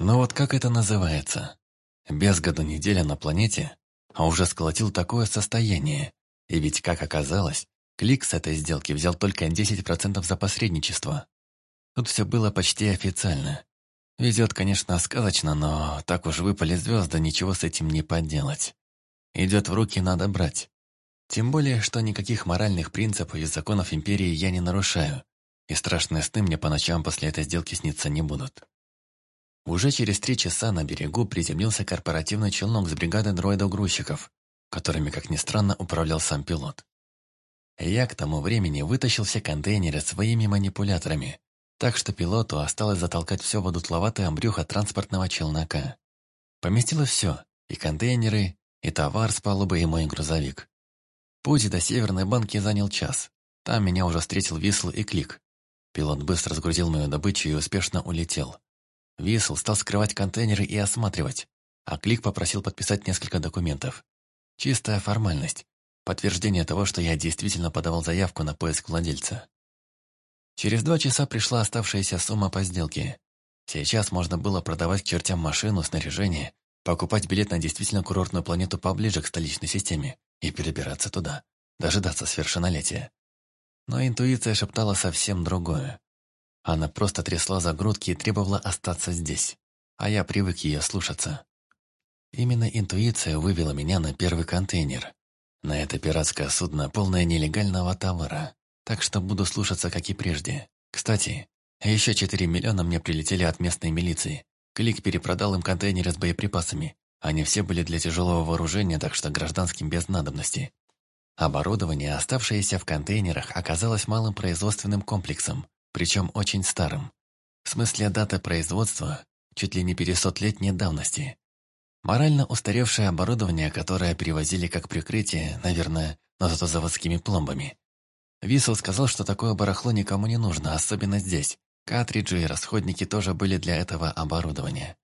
Но вот как это называется? Без года неделя на планете, а уже сколотил такое состояние. И ведь, как оказалось, клик с этой сделки взял только 10% за посредничество. Тут все было почти официально. Везет, конечно, сказочно, но так уж выпали звезды, ничего с этим не поделать. Идет в руки, надо брать. Тем более, что никаких моральных принципов и законов Империи я не нарушаю, и страшные сны мне по ночам после этой сделки сниться не будут. Уже через три часа на берегу приземлился корпоративный челнок с бригадой дроидов-грузчиков, которыми, как ни странно, управлял сам пилот. Я к тому времени вытащил все контейнеры своими манипуляторами, так что пилоту осталось затолкать все в одутловатое брюхо транспортного челнока. Поместилось все – и контейнеры, и товар с палубы, и мой грузовик. Путь до Северной банки занял час. Там меня уже встретил Висл и Клик. Пилот быстро сгрузил мою добычу и успешно улетел. Висл стал скрывать контейнеры и осматривать, а Клик попросил подписать несколько документов. Чистая формальность. Подтверждение того, что я действительно подавал заявку на поиск владельца. Через два часа пришла оставшаяся сумма по сделке. Сейчас можно было продавать к чертям машину, снаряжение, покупать билет на действительно курортную планету поближе к столичной системе и перебираться туда, дожидаться совершеннолетия. Но интуиция шептала совсем другое. Она просто трясла за грудки и требовала остаться здесь, а я привык ее слушаться. Именно интуиция вывела меня на первый контейнер. На это пиратское судно полное нелегального товара, так что буду слушаться, как и прежде. Кстати, еще 4 миллиона мне прилетели от местной милиции. Клик перепродал им контейнеры с боеприпасами. Они все были для тяжелого вооружения, так что гражданским без надобности. Оборудование, оставшееся в контейнерах, оказалось малым производственным комплексом, причем очень старым. В смысле даты производства чуть ли не 500-летней давности. Морально устаревшее оборудование, которое перевозили как прикрытие, наверное, но зато заводскими пломбами. Висел сказал, что такое барахло никому не нужно, особенно здесь. Катриджи и расходники тоже были для этого оборудования.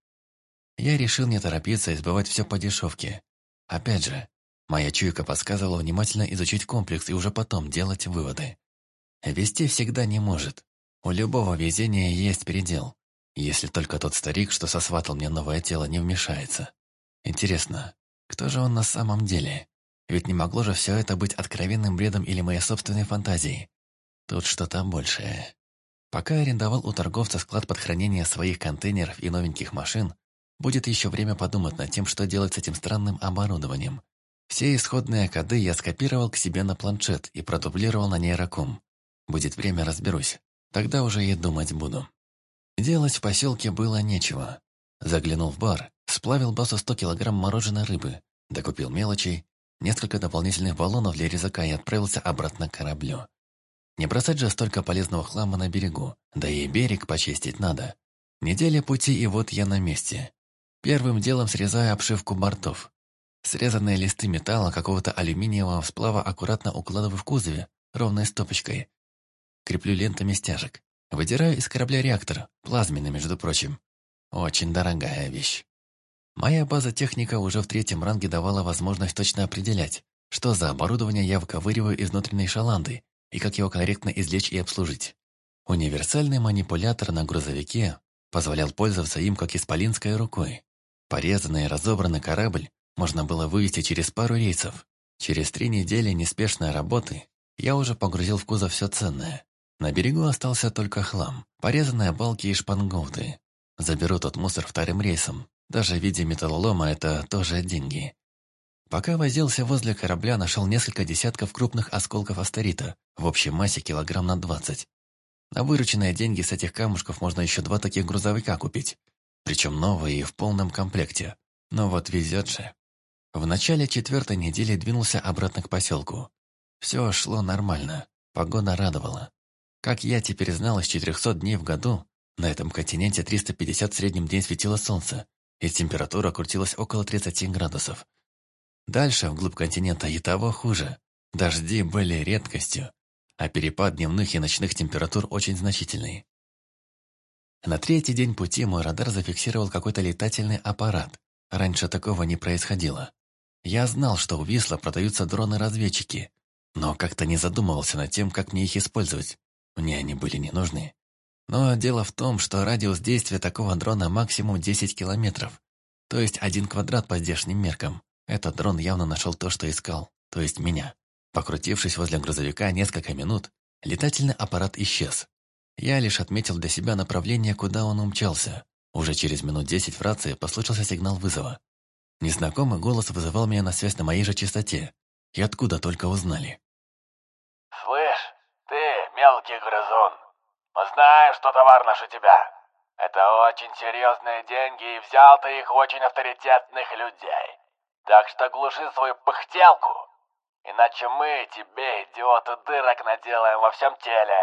Я решил не торопиться и сбывать все по дешевке. Опять же, моя чуйка подсказывала внимательно изучить комплекс и уже потом делать выводы. Вести всегда не может. У любого везения есть предел, если только тот старик, что сосватал мне новое тело, не вмешается. Интересно, кто же он на самом деле? Ведь не могло же все это быть откровенным бредом или моей собственной фантазией. Тут что-то большее. Пока арендовал у торговца склад под хранение своих контейнеров и новеньких машин, будет еще время подумать над тем, что делать с этим странным оборудованием. Все исходные коды я скопировал к себе на планшет и продублировал на нейроком. Будет время, разберусь. Тогда уже я думать буду. Делать в поселке было нечего. Заглянул в бар, сплавил басу 100 килограмм мороженой рыбы, докупил мелочи, несколько дополнительных баллонов для резака и отправился обратно к кораблю. Не бросать же столько полезного хлама на берегу, да и берег почистить надо. Неделя пути, и вот я на месте. Первым делом срезаю обшивку бортов. Срезанные листы металла какого-то алюминиевого сплава аккуратно укладываю в кузове, ровной стопочкой, Креплю лентами стяжек. Выдираю из корабля реактор, плазменный, между прочим. Очень дорогая вещь. Моя база техника уже в третьем ранге давала возможность точно определять, что за оборудование я выковыриваю из внутренней шаланды и как его корректно извлечь и обслужить. Универсальный манипулятор на грузовике позволял пользоваться им как исполинской рукой. Порезанный и разобранный корабль можно было вывести через пару рейсов. Через три недели неспешной работы я уже погрузил в кузов все ценное. На берегу остался только хлам, порезанные балки и шпангоуты. Заберут от мусор вторым рейсом. Даже в виде металлолома это тоже деньги. Пока возился возле корабля, нашел несколько десятков крупных осколков астерита, в общей массе килограмм на 20. На вырученные деньги с этих камушков можно еще два таких грузовика купить. Причем новые и в полном комплекте. Но вот везет же. В начале четвертой недели двинулся обратно к поселку. Все шло нормально, погода радовала. Как я теперь знала, из 400 дней в году на этом континенте 350 в среднем день светило солнце, и температура крутилась около 30 градусов. Дальше, вглубь континента, и того хуже. Дожди были редкостью, а перепад дневных и ночных температур очень значительный. На третий день пути мой радар зафиксировал какой-то летательный аппарат. Раньше такого не происходило. Я знал, что у Висла продаются дроны-разведчики, но как-то не задумывался над тем, как мне их использовать. Мне они были не нужны. Но дело в том, что радиус действия такого дрона максимум 10 километров. То есть один квадрат по здешним меркам. Этот дрон явно нашел то, что искал. То есть меня. Покрутившись возле грузовика несколько минут, летательный аппарат исчез. Я лишь отметил для себя направление, куда он умчался. Уже через минут десять в рации послышался сигнал вызова. Незнакомый голос вызывал меня на связь на моей же частоте. И откуда только узнали мелкий грызун. Мы знаем, что товар наш у тебя. Это очень серьезные деньги, и взял ты их очень авторитетных людей. Так что глуши свою пыхтелку, иначе мы тебе, идиоты, дырок наделаем во всем теле».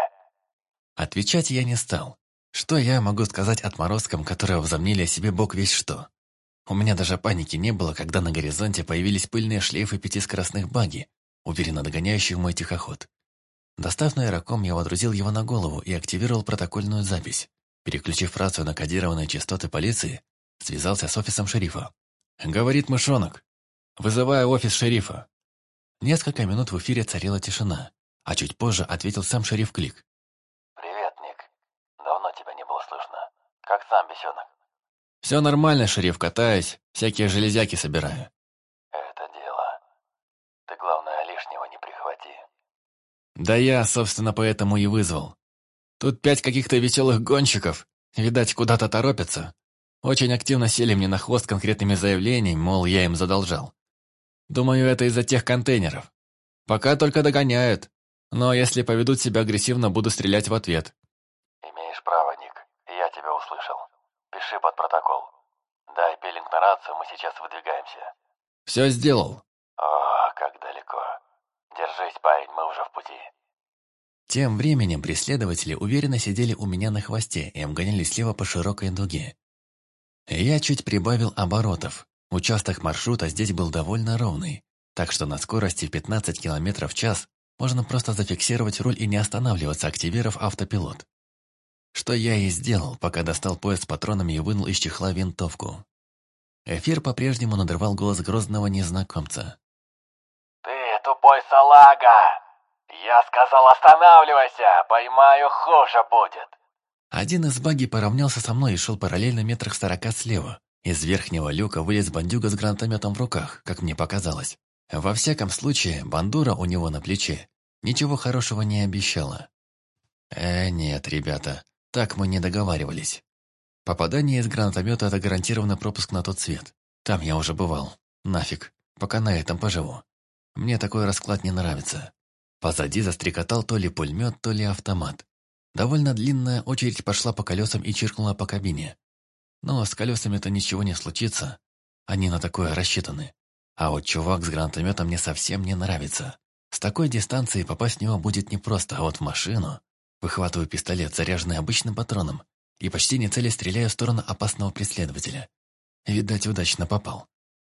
Отвечать я не стал. Что я могу сказать отморозкам, которые возомнили о себе бог весь что? У меня даже паники не было, когда на горизонте появились пыльные шлейфы пяти скоростных баги, уверенно догоняющих мой тихоход. Достав на аэроком, я водрузил его на голову и активировал протокольную запись. Переключив рацию на кодированные частоты полиции, связался с офисом шерифа. «Говорит мышонок, вызывая офис шерифа». Несколько минут в эфире царила тишина, а чуть позже ответил сам шериф Клик. «Привет, Ник. Давно тебя не было слышно. Как сам, бесенок?» «Все нормально, шериф, катаюсь, всякие железяки собираю. Да я, собственно, поэтому и вызвал. Тут пять каких-то веселых гонщиков, видать, куда-то торопятся. Очень активно сели мне на хвост конкретными заявлениями, мол, я им задолжал. Думаю, это из-за тех контейнеров. Пока только догоняют. Но если поведут себя агрессивно, буду стрелять в ответ. Имеешь право, Ник. Я тебя услышал. Пиши под протокол. Дай пилинг на рацию, мы сейчас выдвигаемся. Все сделал. О, как далеко. Держись, парень, мы уже в пути. Тем временем преследователи уверенно сидели у меня на хвосте и обгоняли слева по широкой дуге. Я чуть прибавил оборотов. Участок маршрута здесь был довольно ровный, так что на скорости 15 км в час можно просто зафиксировать руль и не останавливаться, активировав автопилот. Что я и сделал, пока достал пояс с патронами и вынул из чехла винтовку. Эфир по-прежнему надрывал голос грозного незнакомца тупой салага! Я сказал, останавливайся, поймаю, хуже будет!» Один из баги поравнялся со мной и шел параллельно метрах сорока слева. Из верхнего люка вылез бандюга с гранатометом в руках, как мне показалось. Во всяком случае, бандура у него на плече. Ничего хорошего не обещала. Э, нет, ребята, так мы не договаривались. Попадание из гранатомета – это гарантированный пропуск на тот свет. Там я уже бывал. Нафиг, пока на этом поживу. Мне такой расклад не нравится. Позади застрекотал то ли пулемет, то ли автомат. Довольно длинная очередь пошла по колесам и чиркнула по кабине. Но с колесами-то ничего не случится. Они на такое рассчитаны. А вот чувак с гранатометом мне совсем не нравится. С такой дистанции попасть в него будет непросто, а вот в машину... Выхватываю пистолет, заряженный обычным патроном, и почти не цели стреляю в сторону опасного преследователя. Видать, удачно попал.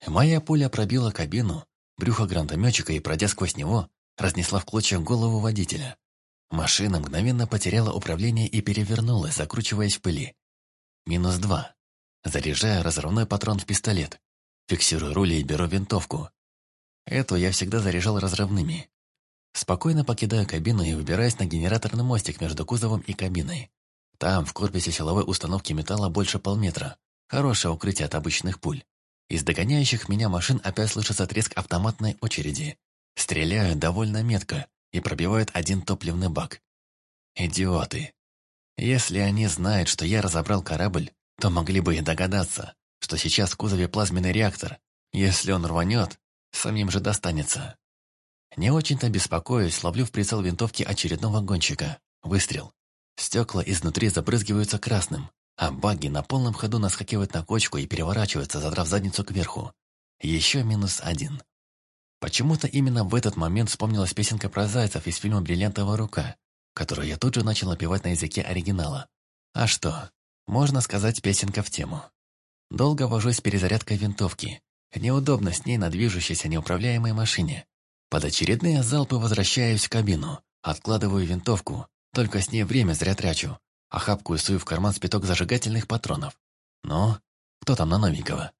Моя пуля пробила кабину, Брюхо гранатометчика и, пройдя сквозь него, разнесла в клочья голову водителя. Машина мгновенно потеряла управление и перевернулась, закручиваясь в пыли. Минус два. Заряжая разрывной патрон в пистолет. Фиксирую рули и беру винтовку. Эту я всегда заряжал разрывными. Спокойно покидаю кабину и выбираюсь на генераторный мостик между кузовом и кабиной. Там, в корпусе силовой установки металла больше полметра. Хорошее укрытие от обычных пуль. Из догоняющих меня машин опять слышится треск автоматной очереди. Стреляю довольно метко и пробивают один топливный бак. Идиоты. Если они знают, что я разобрал корабль, то могли бы и догадаться, что сейчас в кузове плазменный реактор. Если он рванет, самим же достанется. Не очень-то беспокоюсь, ловлю в прицел винтовки очередного гонщика. Выстрел. Стекла изнутри забрызгиваются красным а багги на полном ходу наскакивает на кочку и переворачивается, задрав задницу кверху. Еще минус один. Почему-то именно в этот момент вспомнилась песенка про зайцев из фильма «Бриллиантовая рука», которую я тут же начал напевать на языке оригинала. А что, можно сказать, песенка в тему. Долго вожусь с перезарядкой винтовки. Неудобно с ней на движущейся неуправляемой машине. Под очередные залпы возвращаюсь в кабину, откладываю винтовку, только с ней время зря трячу, охапку и сую в карман спиток зажигательных патронов. Но кто там на новенького?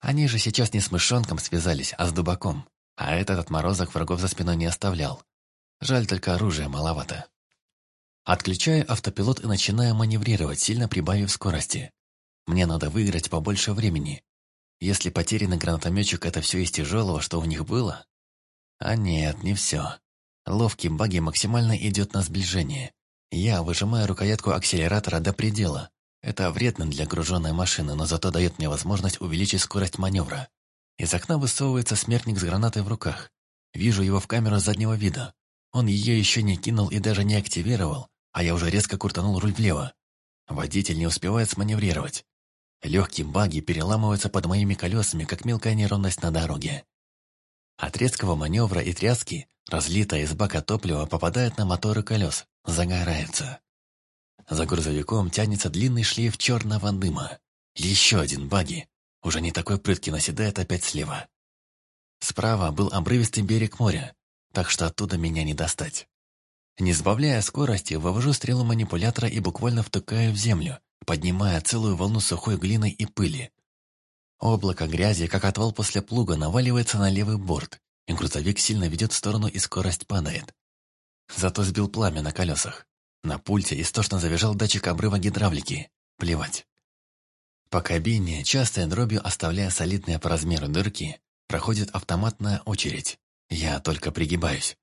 Они же сейчас не с мышонком связались, а с дубаком. А этот отморозок врагов за спиной не оставлял. Жаль, только оружия маловато. Отключаю автопилот и начинаю маневрировать, сильно прибавив скорости. Мне надо выиграть побольше времени. Если потерянный гранатометчик — это все из тяжелого, что у них было? А нет, не все. Ловкий баги максимально идет на сближение. Я выжимаю рукоятку акселератора до предела. Это вредно для груженной машины, но зато дает мне возможность увеличить скорость маневра. Из окна высовывается смертник с гранатой в руках. Вижу его в камеру заднего вида. Он ее еще не кинул и даже не активировал, а я уже резко куртанул руль влево. Водитель не успевает сманеврировать. Легкие баги переламываются под моими колесами, как мелкая неровность на дороге. От резкого маневра и тряски разлитое из бака топливо попадает на моторы колес, загорается. За грузовиком тянется длинный шлейф черного дыма. Еще один баги, уже не такой прытки, наседает опять слева. Справа был обрывистый берег моря, так что оттуда меня не достать. Не сбавляя скорости, вывожу стрелу манипулятора и буквально втыкаю в землю, поднимая целую волну сухой глины и пыли, Облако грязи, как отвал после плуга, наваливается на левый борт, и грузовик сильно ведет в сторону и скорость падает. Зато сбил пламя на колесах. На пульте истошно завяжал датчик обрыва гидравлики. Плевать. По кабине, частой дробью оставляя солидные по размеру дырки, проходит автоматная очередь. Я только пригибаюсь.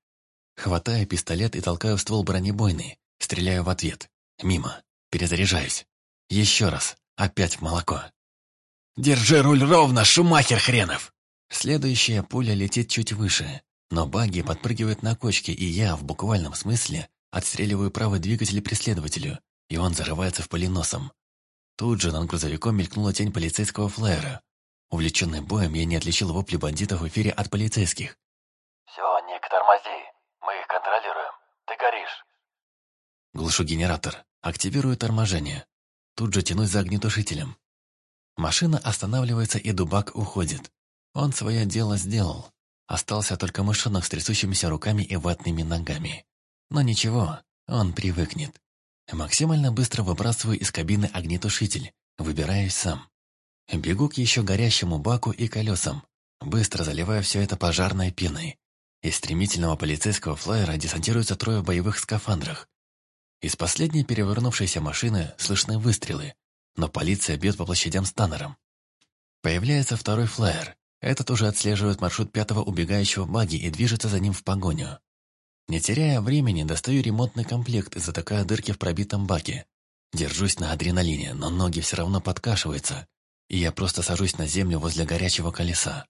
Хватаю пистолет и толкаю в ствол бронебойный. Стреляю в ответ. Мимо. Перезаряжаюсь. Еще раз. Опять в молоко. Держи руль ровно, Шумахер хренов!» Следующая пуля летит чуть выше, но багги подпрыгивает на кочке, и я, в буквальном смысле, отстреливаю правый двигатель преследователю, и он зарывается в поленосом. Тут же над грузовиком мелькнула тень полицейского флайера. Увлеченный боем, я не отличил вопли бандитов в эфире от полицейских. «Все, Ник, тормози. Мы их контролируем. Ты горишь». Глушу генератор. Активирую торможение. Тут же тянусь за огнетушителем. Машина останавливается, и Дубак уходит. Он свое дело сделал. Остался только мышонок с трясущимися руками и ватными ногами. Но ничего, он привыкнет. Максимально быстро выбрасываю из кабины огнетушитель, выбираюсь сам. Бегу к еще горящему баку и колесам. Быстро заливаю все это пожарной пеной. Из стремительного полицейского флайера десантируются трое в боевых скафандрах. Из последней перевернувшейся машины слышны выстрелы, но полиция бьет по площадям с Таннером. Появляется второй флайер. Этот уже отслеживает маршрут пятого убегающего баги и движется за ним в погоню. Не теряя времени, достаю ремонтный комплект и затыкаю дырки в пробитом баке. Держусь на адреналине, но ноги все равно подкашиваются, и я просто сажусь на землю возле горячего колеса.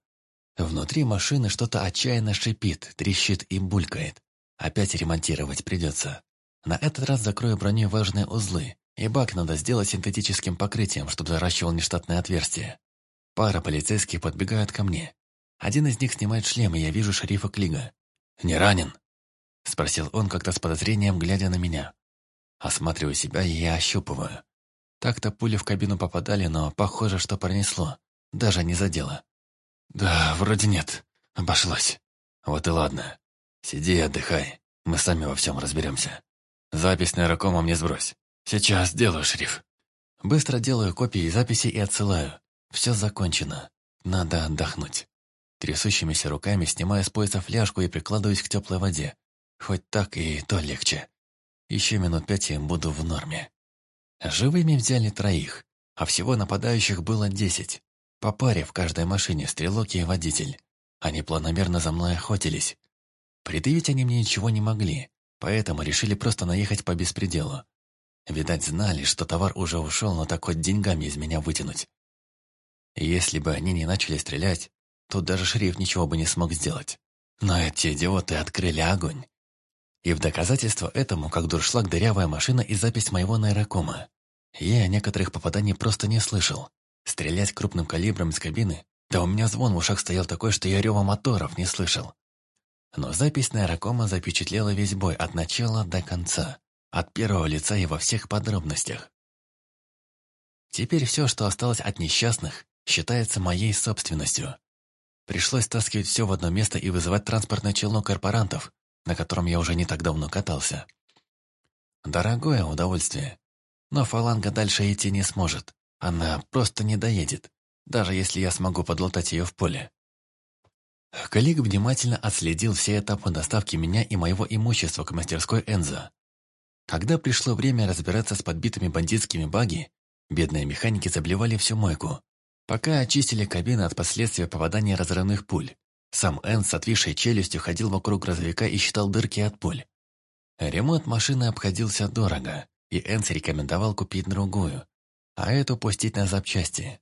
Внутри машины что-то отчаянно шипит, трещит и булькает. Опять ремонтировать придется. На этот раз закрою броней важные узлы, и бак надо сделать синтетическим покрытием, чтобы заращивал нештатное отверстие. Пара полицейских подбегает ко мне. Один из них снимает шлем, и я вижу шерифа Клига. «Не ранен?» – спросил он как-то с подозрением, глядя на меня. Осматриваю себя, и я ощупываю. Так-то пули в кабину попадали, но похоже, что пронесло. Даже не задело. «Да, вроде нет. Обошлось. Вот и ладно. Сиди и отдыхай. Мы сами во всем разберемся. Запись на аэрокома мне сбрось. «Сейчас сделаю, шериф». Быстро делаю копии записи и отсылаю. Все закончено. Надо отдохнуть. Трясущимися руками снимаю с пояса фляжку и прикладываюсь к теплой воде. Хоть так и то легче. Еще минут пять и буду в норме. Живыми взяли троих, а всего нападающих было десять. По паре в каждой машине стрелок и водитель. Они планомерно за мной охотились. Предъявить они мне ничего не могли, поэтому решили просто наехать по беспределу. Видать, знали, что товар уже ушел, но так хоть деньгами из меня вытянуть. Если бы они не начали стрелять, то даже шериф ничего бы не смог сделать. Но эти идиоты открыли огонь. И в доказательство этому, как дуршлаг, дырявая машина и запись моего нейрокома. Я некоторых попаданий просто не слышал. Стрелять крупным калибром из кабины? Да у меня звон в ушах стоял такой, что я рева моторов не слышал. Но запись нейрокома запечатлела весь бой от начала до конца от первого лица и во всех подробностях. Теперь все, что осталось от несчастных, считается моей собственностью. Пришлось таскивать все в одно место и вызывать транспортное челнок корпорантов, на котором я уже не так давно катался. Дорогое удовольствие. Но фаланга дальше идти не сможет. Она просто не доедет, даже если я смогу подлатать ее в поле. Коллег внимательно отследил все этапы доставки меня и моего имущества к мастерской Энза. Когда пришло время разбираться с подбитыми бандитскими баги, бедные механики заблевали всю мойку, пока очистили кабины от последствий попадания разрывных пуль. Сам Энн с отвисшей челюстью ходил вокруг грузовика и считал дырки от пуль. Ремонт машины обходился дорого, и Энс рекомендовал купить другую, а эту пустить на запчасти.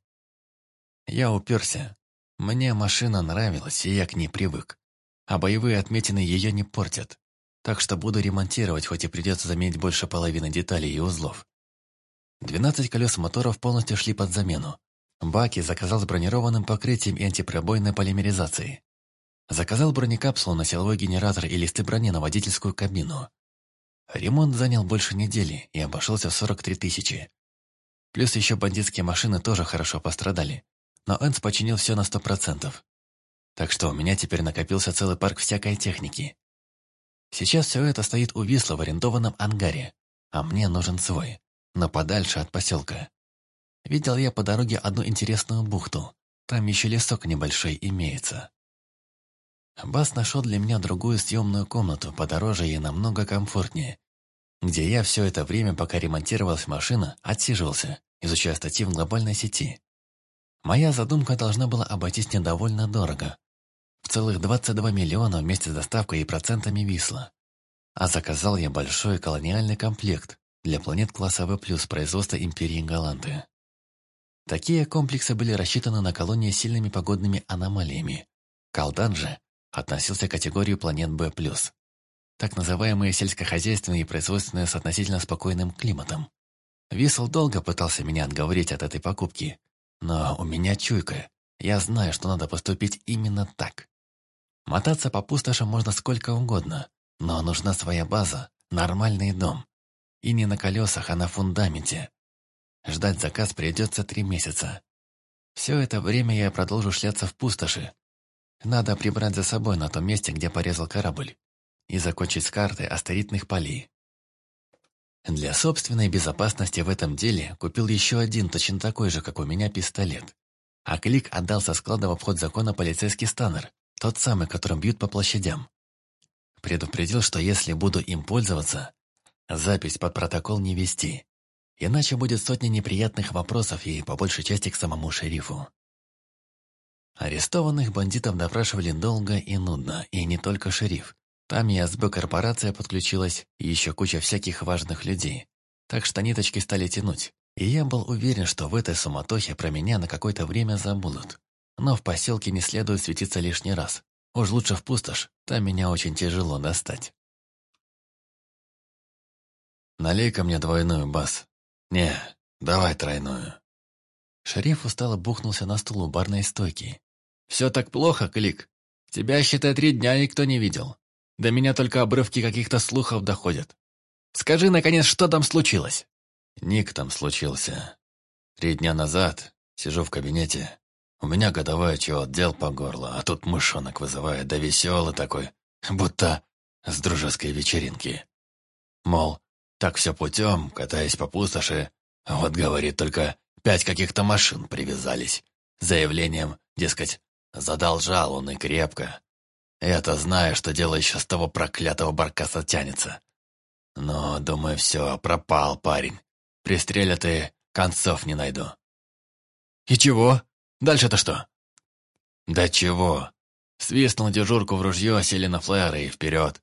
Я уперся. Мне машина нравилась, и я к ней привык. А боевые отметины ее не портят так что буду ремонтировать, хоть и придется заменить больше половины деталей и узлов. 12 колес моторов полностью шли под замену. Баки заказал с бронированным покрытием и антипробойной полимеризацией. Заказал бронекапсулу на силовой генератор и листы брони на водительскую кабину. Ремонт занял больше недели и обошелся в 43 тысячи. Плюс еще бандитские машины тоже хорошо пострадали. Но Энс починил все на 100%. Так что у меня теперь накопился целый парк всякой техники. Сейчас все это стоит увисло в арендованном ангаре, а мне нужен свой, но подальше от поселка. Видел я по дороге одну интересную бухту. Там еще лесок небольшой имеется. Бас нашел для меня другую съемную комнату, подороже и намного комфортнее, где я все это время, пока ремонтировалась машина, отсиживался, изучая статьи в глобальной сети. Моя задумка должна была обойтись недовольно дорого, в целых 22 миллиона вместе с доставкой и процентами висла, а заказал я большой колониальный комплект для планет класса В+, производства Империи Галанты. Такие комплексы были рассчитаны на колонии с сильными погодными аномалиями. Калдан же относился к категории планет Б+, так называемые сельскохозяйственные и производственные с относительно спокойным климатом. Висл долго пытался меня отговорить от этой покупки, но у меня чуйка, я знаю, что надо поступить именно так. Мотаться по пустошам можно сколько угодно, но нужна своя база, нормальный дом. И не на колесах, а на фундаменте. Ждать заказ придется три месяца. Все это время я продолжу шляться в пустоши. Надо прибрать за собой на том месте, где порезал корабль. И закончить с карты астеритных полей. Для собственной безопасности в этом деле купил еще один, точно такой же, как у меня, пистолет. А клик отдал со склада в обход закона полицейский станер, тот самый, которым бьют по площадям. Предупредил, что если буду им пользоваться, запись под протокол не вести. Иначе будет сотня неприятных вопросов и по большей части к самому шерифу. Арестованных бандитов допрашивали долго и нудно, и не только шериф. Там и СБ-корпорация подключилась, и еще куча всяких важных людей. Так что ниточки стали тянуть. И я был уверен, что в этой суматохе про меня на какое-то время забудут но в поселке не следует светиться лишний раз. Уж лучше в пустошь, там меня очень тяжело достать. «Налей-ка мне двойную, Бас». «Не, давай тройную». Шериф устало бухнулся на стул у барной стойки. «Все так плохо, Клик. Тебя, считай, три дня никто не видел. До меня только обрывки каких-то слухов доходят. Скажи, наконец, что там случилось?» «Ник там случился. Три дня назад, сижу в кабинете, у меня годовой отдел по горло, а тут мышонок вызывает, да веселый такой, будто с дружеской вечеринки. Мол, так все путем, катаясь по пустоши, вот, говорит, только пять каких-то машин привязались. Заявлением, дескать, задолжал он и крепко. Я-то знаю, что дело еще с того проклятого баркаса тянется. Но, думаю, все, пропал парень. Пристрелят и концов не найду. «И чего?» Дальше-то что?» «Да чего?» Свистнул дежурку в ружье, сели на флайеры и вперед.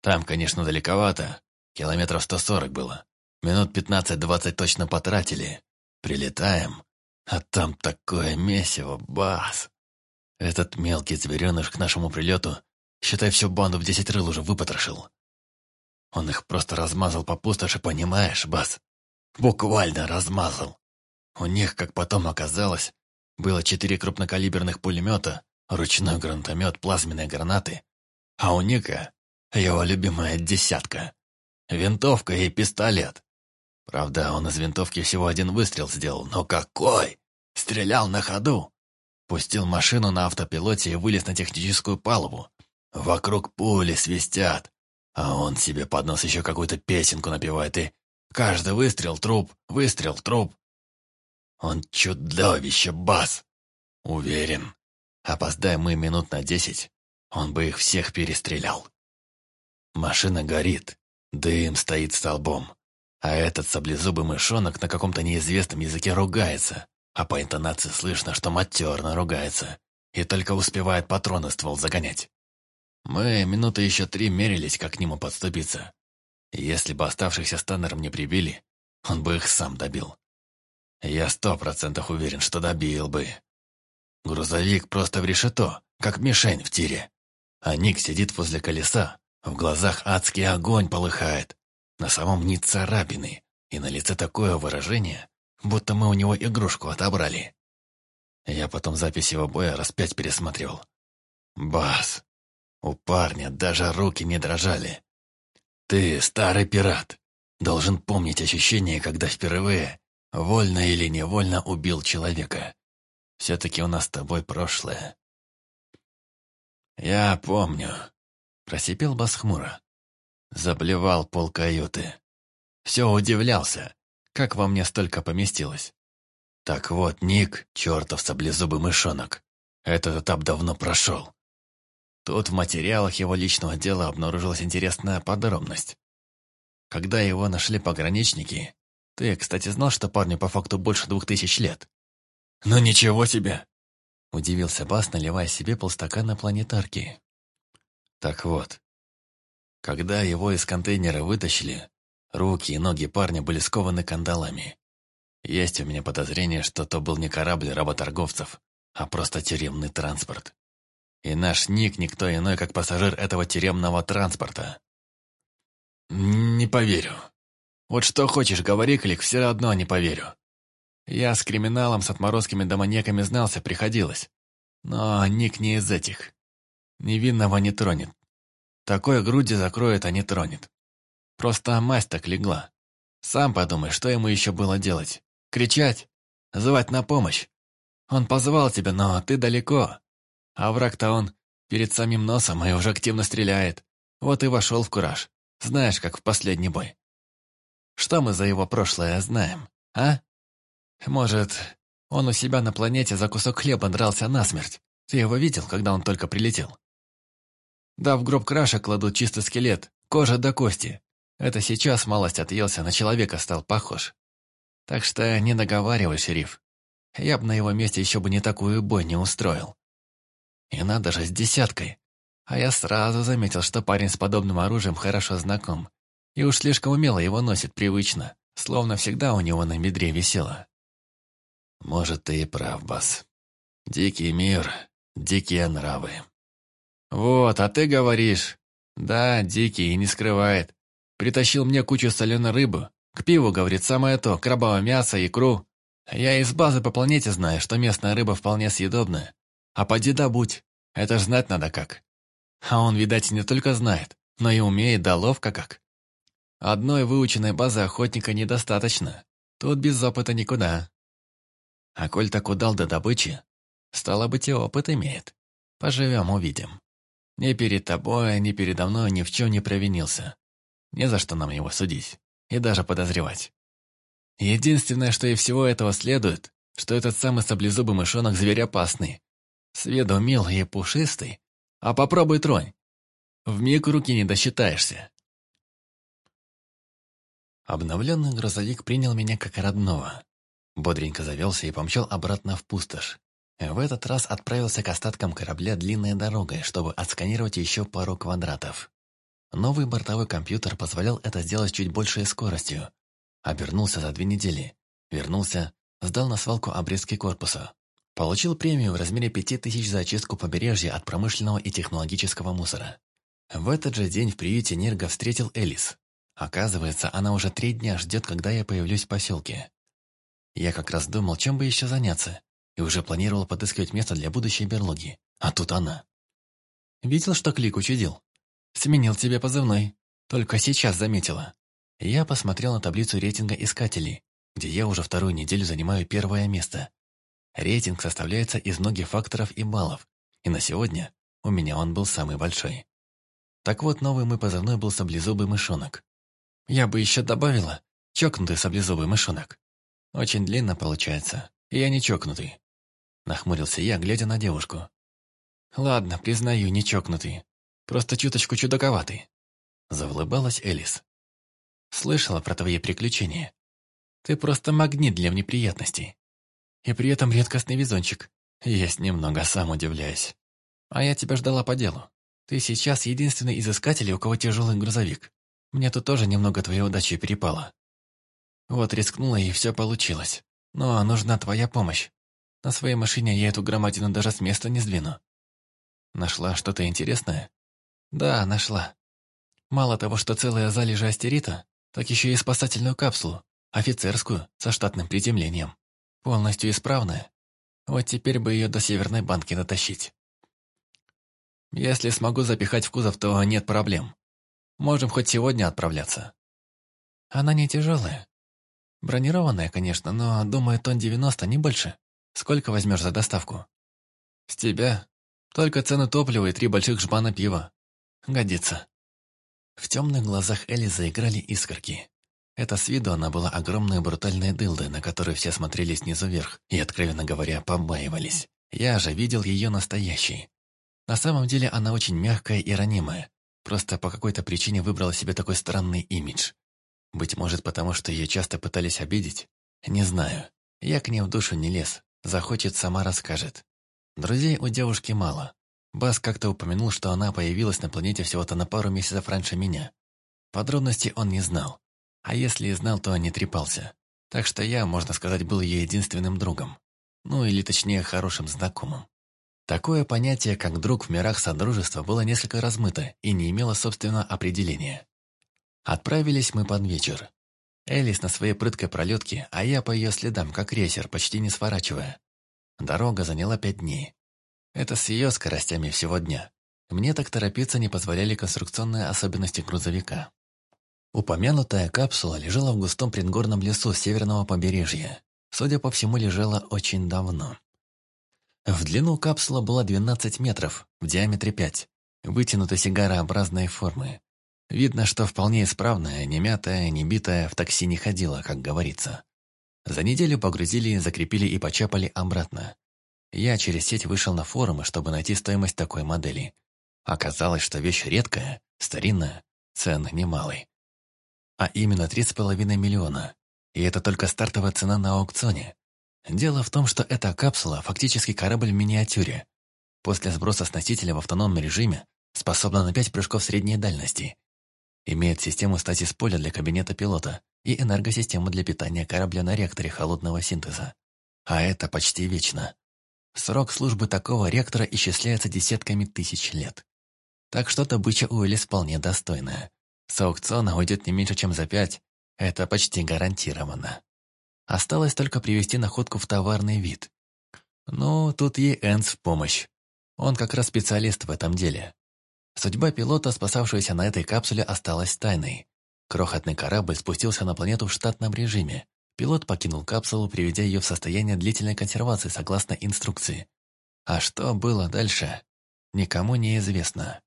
Там, конечно, далековато. Километров 140 было. Минут 15-20 точно потратили. Прилетаем. А там такое месиво, бас. Этот мелкий звереныш к нашему прилету, считай, всю банду в 10 рыл уже выпотрошил. Он их просто размазал по пустоши, понимаешь, бас? Буквально размазал. У них, как потом оказалось, было четыре крупнокалиберных пулемета, ручной гранатомет, плазменные гранаты. А у Ника его любимая десятка. Винтовка и пистолет. Правда, он из винтовки всего один выстрел сделал, но какой! Стрелял на ходу! Пустил машину на автопилоте и вылез на техническую палубу. Вокруг пули свистят. А он себе под нос еще какую-то песенку напевает и... Каждый выстрел — труп, выстрел — труп. Он чудовище, Бас! Уверен, а опоздаем мы минут на десять, он бы их всех перестрелял. Машина горит, дым стоит столбом, а этот саблезубый мышонок на каком-то неизвестном языке ругается, а по интонации слышно, что матерно ругается и только успевает патроны ствол загонять. Мы минуты еще три мерились, как к нему подступиться. Если бы оставшихся станером не прибили, он бы их сам добил. Я сто процентов уверен, что добил бы. Грузовик просто в решето, как мишень в тире. А Ник сидит возле колеса, в глазах адский огонь полыхает. На самом не царапины, и на лице такое выражение, будто мы у него игрушку отобрали. Я потом запись его боя раз пять пересматривал. Бас! У парня даже руки не дрожали. Ты, старый пират, должен помнить ощущение, когда впервые Вольно или невольно убил человека. Все-таки у нас с тобой прошлое». «Я помню», — просипел Басхмуро. Заблевал пол каюты. Все удивлялся, как во мне столько поместилось. Так вот, Ник, чертов саблезубый мышонок, этот этап давно прошел. Тут в материалах его личного дела обнаружилась интересная подробность. Когда его нашли пограничники, ты, кстати, знал, что парню по факту больше двух тысяч лет? Ну ничего себе! Удивился Бас, наливая себе полстакана планетарки. Так вот, когда его из контейнера вытащили, руки и ноги парня были скованы кандалами. Есть у меня подозрение, что то был не корабль работорговцев, а просто тюремный транспорт. И наш Ник никто иной, как пассажир этого тюремного транспорта. Не поверю. Вот что хочешь, говори, Клик, все равно не поверю. Я с криминалом, с отморозкими домонеками знался, приходилось. Но Ник не из этих. Невинного не тронет. Такой груди закроет, а не тронет. Просто масть так легла. Сам подумай, что ему еще было делать. Кричать? Звать на помощь? Он позвал тебя, но ты далеко. А враг-то он перед самим носом и уже активно стреляет. Вот и вошел в кураж. Знаешь, как в последний бой. Что мы за его прошлое знаем, а? Может, он у себя на планете за кусок хлеба дрался насмерть? Ты его видел, когда он только прилетел? Да, в гроб краша кладут чисто скелет, кожа до кости. Это сейчас малость отъелся, на человека стал похож. Так что не наговаривай, шериф. Я бы на его месте еще бы не такую бой не устроил. И надо же с десяткой. А я сразу заметил, что парень с подобным оружием хорошо знаком и уж слишком умело его носит привычно, словно всегда у него на медре висело. Может, ты и прав, Бас. Дикий мир, дикие нравы. Вот, а ты говоришь. Да, дикий и не скрывает. Притащил мне кучу соленой рыбы. К пиву, говорит, самое то, крабовое мясо, икру. Я из базы по планете знаю, что местная рыба вполне съедобная. А поди да будь, это ж знать надо как. А он, видать, не только знает, но и умеет, да ловко как. Одной выученной базы охотника недостаточно. Тут без опыта никуда. А коль так удал до добычи, стало быть и опыт имеет. Поживем, увидим. Ни перед тобой, ни передо мной ни в чем не провинился. Не за что нам его судить. И даже подозревать. Единственное, что из всего этого следует, что этот самый саблезубый мышонок зверь опасный. С виду мил и пушистый. А попробуй тронь. В Вмиг руки не досчитаешься. Обновленный грузовик принял меня как родного. Бодренько завелся и помчал обратно в пустошь. В этот раз отправился к остаткам корабля длинной дорогой, чтобы отсканировать еще пару квадратов. Новый бортовой компьютер позволял это сделать чуть большей скоростью. Обернулся за две недели. Вернулся, сдал на свалку обрезки корпуса. Получил премию в размере 5000 за очистку побережья от промышленного и технологического мусора. В этот же день в приюте Нерга встретил Элис. Оказывается, она уже три дня ждет, когда я появлюсь в поселке. Я как раз думал, чем бы еще заняться, и уже планировал подыскивать место для будущей берлоги. А тут она. Видел, что клик учудил? Сменил тебе позывной. Только сейчас заметила. Я посмотрел на таблицу рейтинга искателей, где я уже вторую неделю занимаю первое место. Рейтинг составляется из многих факторов и баллов, и на сегодня у меня он был самый большой. Так вот, новый мой позывной был саблезубый мышонок. Я бы еще добавила, чокнутый саблезубый мышонок. Очень длинно получается, и я не чокнутый. Нахмурился я, глядя на девушку. Ладно, признаю, не чокнутый. Просто чуточку чудаковатый. Завлыбалась Элис. Слышала про твои приключения. Ты просто магнит для неприятностей. И при этом редкостный везунчик. Есть немного, сам удивляюсь. А я тебя ждала по делу. Ты сейчас единственный из искателей, у кого тяжелый грузовик. Мне тут тоже немного твоей удачи перепало. Вот рискнула, и все получилось. Но нужна твоя помощь. На своей машине я эту громадину даже с места не сдвину. Нашла что-то интересное? Да, нашла. Мало того, что целая залежа астерита, так еще и спасательную капсулу, офицерскую, со штатным приземлением. Полностью исправная. Вот теперь бы ее до Северной банки натащить. Если смогу запихать в кузов, то нет проблем. Можем хоть сегодня отправляться. Она не тяжелая. Бронированная, конечно, но, думаю, тон 90, не больше. Сколько возьмешь за доставку? С тебя. Только цены топлива и три больших жбана пива. Годится. В темных глазах Элли заиграли искорки. Это с виду она была огромная брутальная дылда, на которую все смотрели снизу вверх и, откровенно говоря, побаивались. Я же видел ее настоящей. На самом деле она очень мягкая и ранимая, Просто по какой-то причине выбрала себе такой странный имидж. Быть может, потому что ее часто пытались обидеть? Не знаю. Я к ней в душу не лез. Захочет, сама расскажет. Друзей у девушки мало. Бас как-то упомянул, что она появилась на планете всего-то на пару месяцев раньше меня. Подробности он не знал. А если и знал, то не трепался. Так что я, можно сказать, был ее единственным другом. Ну или точнее, хорошим знакомым. Такое понятие, как друг в мирах Содружества, было несколько размыто и не имело, собственно, определения. Отправились мы под вечер. Элис на своей прыткой пролетке, а я по ее следам, как рейсер, почти не сворачивая. Дорога заняла пять дней. Это с ее скоростями всего дня. Мне так торопиться не позволяли конструкционные особенности грузовика. Упомянутая капсула лежала в густом предгорном лесу северного побережья. Судя по всему, лежала очень давно. В длину капсула была 12 метров, в диаметре 5. Вытянута сигарообразной формы. Видно, что вполне исправная, не мятая, не битая, в такси не ходила, как говорится. За неделю погрузили, закрепили и почапали обратно. Я через сеть вышел на форумы, чтобы найти стоимость такой модели. Оказалось, что вещь редкая, старинная, цен немалый. А именно 3,5 миллиона. И это только стартовая цена на аукционе. Дело в том, что эта капсула фактически корабль в миниатюре. После сброса с носителя в автономном режиме способна на пять прыжков средней дальности. Имеет систему стазис поля для кабинета пилота и энергосистему для питания корабля на реакторе холодного синтеза. А это почти вечно. Срок службы такого реактора исчисляется десятками тысяч лет. Так что добыча Уиллис вполне достойная. С аукциона уйдет не меньше, чем за пять. Это почти гарантированно. Осталось только привести находку в товарный вид. Но тут ей Энс в помощь. Он как раз специалист в этом деле. Судьба пилота, спасавшегося на этой капсуле, осталась тайной. Крохотный корабль спустился на планету в штатном режиме. Пилот покинул капсулу, приведя ее в состояние длительной консервации согласно инструкции. А что было дальше, никому не известно.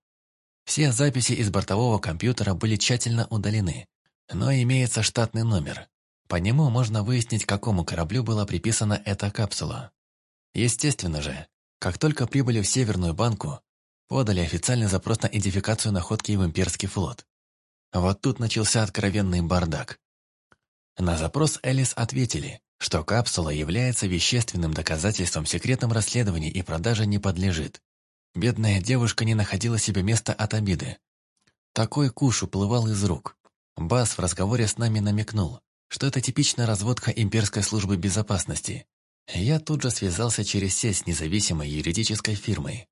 Все записи из бортового компьютера были тщательно удалены, но имеется штатный номер. По нему можно выяснить, какому кораблю была приписана эта капсула. Естественно же, как только прибыли в Северную банку, подали официальный запрос на идентификацию находки в имперский флот. Вот тут начался откровенный бардак. На запрос Элис ответили, что капсула является вещественным доказательством секретным расследований и продаже не подлежит. Бедная девушка не находила себе места от обиды. Такой куш уплывал из рук. Бас в разговоре с нами намекнул, что это типичная разводка имперской службы безопасности. Я тут же связался через сеть с независимой юридической фирмой.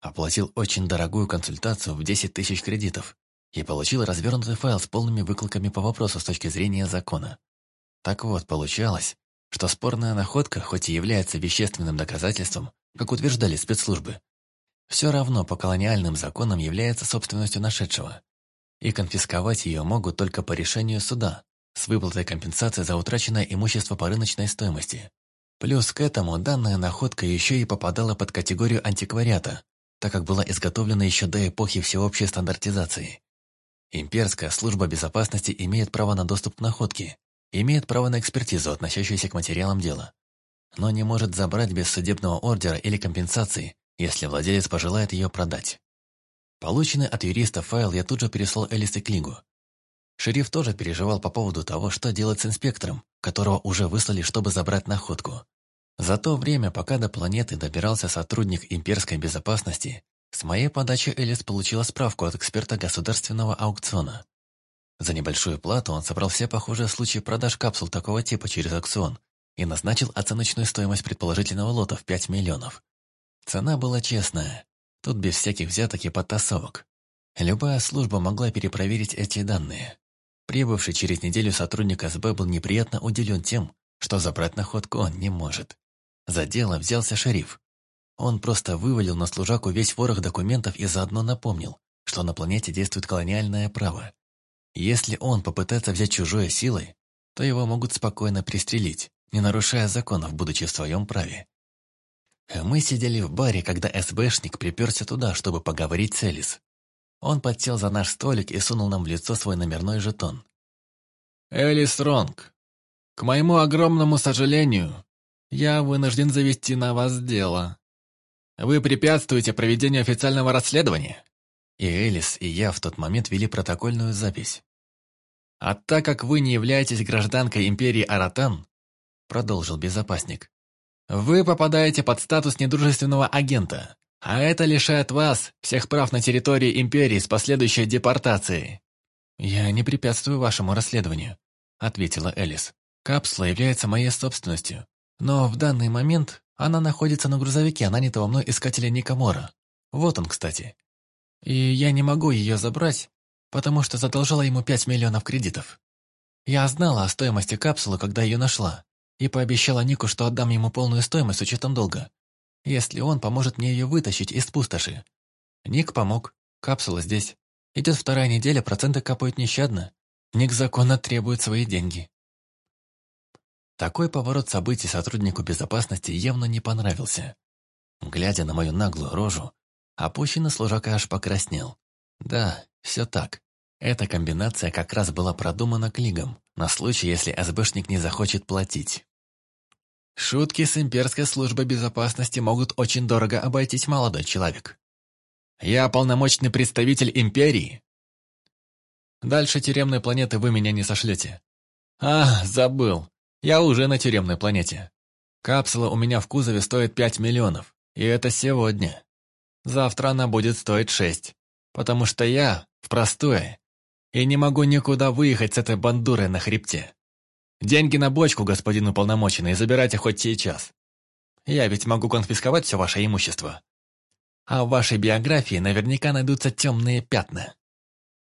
Оплатил очень дорогую консультацию в 10 тысяч кредитов и получил развернутый файл с полными выкладками по вопросу с точки зрения закона. Так вот, получалось, что спорная находка, хоть и является вещественным доказательством, как утверждали спецслужбы, все равно по колониальным законам является собственностью нашедшего, и конфисковать ее могут только по решению суда, с выплатой компенсации за утраченное имущество по рыночной стоимости. Плюс к этому данная находка еще и попадала под категорию антиквариата, так как была изготовлена еще до эпохи всеобщей стандартизации. Имперская служба безопасности имеет право на доступ к находке, имеет право на экспертизу, относящуюся к материалам дела, но не может забрать без судебного ордера или компенсации, если владелец пожелает ее продать. Полученный от юриста файл я тут же переслал Элис и Клигу, Шериф тоже переживал по поводу того, что делать с инспектором, которого уже выслали, чтобы забрать находку. За то время, пока до планеты добирался сотрудник имперской безопасности, с моей подачи Элис получила справку от эксперта государственного аукциона. За небольшую плату он собрал все похожие случаи продаж капсул такого типа через аукцион и назначил оценочную стоимость предположительного лота в 5 миллионов. Цена была честная, тут без всяких взяток и подтасовок. Любая служба могла перепроверить эти данные. Прибывший через неделю сотрудник СБ был неприятно удивлен тем, что забрать находку он не может. За дело взялся шериф. Он просто вывалил на служаку весь ворох документов и заодно напомнил, что на планете действует колониальное право. Если он попытается взять чужое силой, то его могут спокойно пристрелить, не нарушая законов, будучи в своем праве. Мы сидели в баре, когда СБшник приперся туда, чтобы поговорить с Элис. Он подсел за наш столик и сунул нам в лицо свой номерной жетон. «Элли Стронг, к моему огромному сожалению, я вынужден завести на вас дело. Вы препятствуете проведению официального расследования». И Элис, и я в тот момент вели протокольную запись. «А так как вы не являетесь гражданкой империи Аратан, — продолжил безопасник, — вы попадаете под статус недружественного агента. А это лишает вас всех прав на территории Империи с последующей депортацией». «Я не препятствую вашему расследованию», — ответила Элис. «Капсула является моей собственностью, но в данный момент она находится на грузовике нанятого мной искателя Никомора. Вот он, кстати. И я не могу ее забрать, потому что задолжала ему 5 миллионов кредитов. Я знала о стоимости капсулы, когда ее нашла, и пообещала Нику, что отдам ему полную стоимость с учетом долга. Если он поможет мне ее вытащить из пустоши. Ник помог. Капсула здесь. Идет вторая неделя, проценты капают нещадно. Ник законно требует свои деньги. Такой поворот событий сотруднику безопасности явно не понравился. Глядя на мою наглую рожу, опущенный служака аж покраснел. Да, все так. Эта комбинация как раз была продумана Клигом, на случай, если СБшник не захочет платить. Шутки с имперской службой безопасности могут очень дорого обойтись, молодой человек. Я полномочный представитель империи. Дальше тюремной планеты вы меня не сошлете. А, забыл. Я уже на тюремной планете. Капсула у меня в кузове стоит 5 миллионов. И это сегодня. Завтра она будет стоить 6. Потому что я в простое. И не могу никуда выехать с этой бандурой на хребте. Деньги на бочку, господин уполномоченный, забирайте хоть сейчас. Я ведь могу конфисковать все ваше имущество. А в вашей биографии наверняка найдутся темные пятна.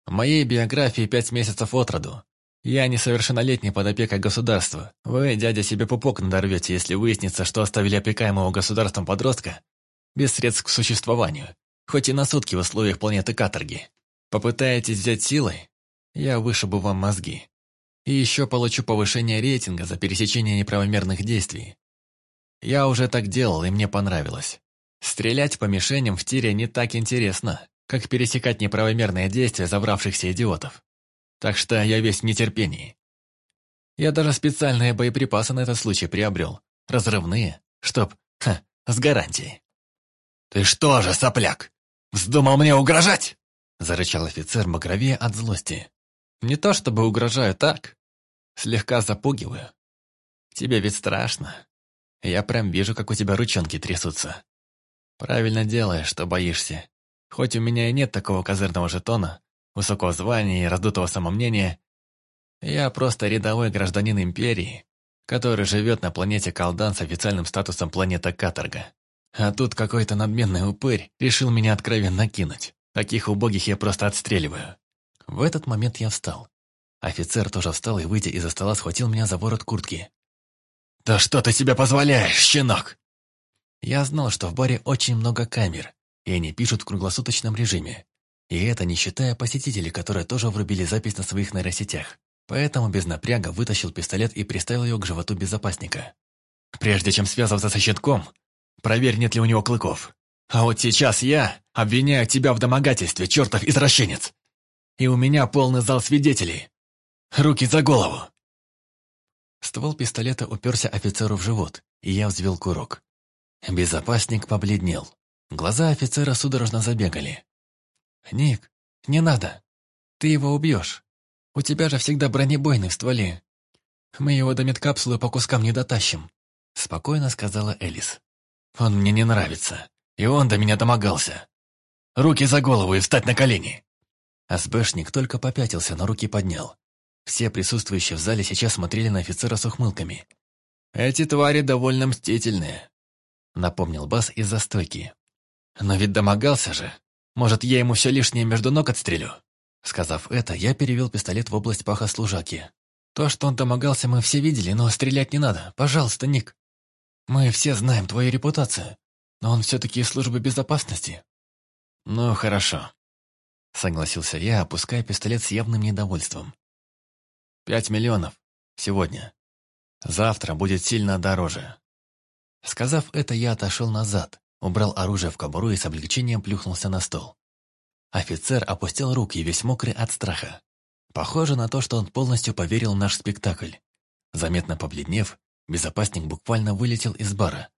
В моей биографии пять месяцев от роду. Я несовершеннолетний под опекой государства. Вы, дядя, себе пупок надорвете, если выяснится, что оставили опекаемого государством подростка без средств к существованию, хоть и на сутки в условиях планеты каторги. Попытаетесь взять силой? Я вышибу вам мозги. И еще получу повышение рейтинга за пересечение неправомерных действий. Я уже так делал, и мне понравилось. Стрелять по мишеням в тире не так интересно, как пересекать неправомерные действия забравшихся идиотов. Так что я весь в нетерпении. Я даже специальные боеприпасы на этот случай приобрел. Разрывные, чтоб... Ха, с гарантией. «Ты что же, сопляк, вздумал мне угрожать?» Зарычал офицер Багрове от злости. Не то чтобы угрожаю так, слегка запугиваю. Тебе ведь страшно. Я прям вижу, как у тебя ручонки трясутся. Правильно делаешь, что боишься. Хоть у меня и нет такого козырного жетона, высокого звания и раздутого самомнения, я просто рядовой гражданин Империи, который живет на планете Колдан с официальным статусом планета Каторга. А тут какой-то надменный упырь решил меня откровенно кинуть. Таких убогих я просто отстреливаю. В этот момент я встал. Офицер тоже встал и, выйдя из-за стола, схватил меня за ворот куртки. «Да что ты себе позволяешь, щенок!» Я знал, что в баре очень много камер, и они пишут в круглосуточном режиме. И это не считая посетителей, которые тоже врубили запись на своих нейросетях. Поэтому без напряга вытащил пистолет и приставил его к животу безопасника. «Прежде чем связываться со щитком, проверь, нет ли у него клыков. А вот сейчас я обвиняю тебя в домогательстве, чертов извращенец!» и у меня полный зал свидетелей. Руки за голову!» Ствол пистолета уперся офицеру в живот, и я взвел курок. Безопасник побледнел. Глаза офицера судорожно забегали. «Ник, не надо. Ты его убьешь. У тебя же всегда бронебойный в стволе. Мы его до медкапсулы по кускам не дотащим», — спокойно сказала Элис. «Он мне не нравится, и он до меня домогался. Руки за голову и встать на колени!» СБшник только попятился, но руки поднял. Все присутствующие в зале сейчас смотрели на офицера с ухмылками. «Эти твари довольно мстительные», — напомнил Бас из-за стойки. «Но ведь домогался же. Может, я ему все лишнее между ног отстрелю?» Сказав это, я перевел пистолет в область паха служаки. «То, что он домогался, мы все видели, но стрелять не надо. Пожалуйста, Ник. Мы все знаем твою репутацию, но он все-таки из службы безопасности». «Ну, хорошо», — согласился я, опуская пистолет с явным недовольством. «Пять миллионов. Сегодня. Завтра будет сильно дороже». Сказав это, я отошел назад, убрал оружие в кобуру и с облегчением плюхнулся на стол. Офицер опустил руки, весь мокрый от страха. Похоже на то, что он полностью поверил в наш спектакль. Заметно побледнев, безопасник буквально вылетел из бара.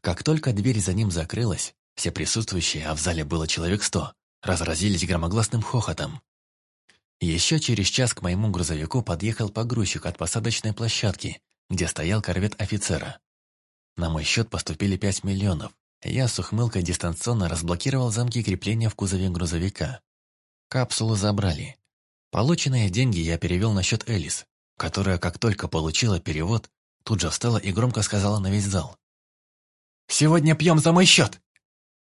Как только дверь за ним закрылась, все присутствующие, а в зале было человек сто, Разразились громогласным хохотом. Еще через час к моему грузовику подъехал погрузчик от посадочной площадки, где стоял корвет офицера. На мой счет поступили 5 миллионов. Я с ухмылкой дистанционно разблокировал замки крепления в кузове грузовика. Капсулу забрали. Полученные деньги я перевел на счет Элис, которая, как только получила перевод, тут же встала и громко сказала на весь зал. «Сегодня пьем за мой счет!»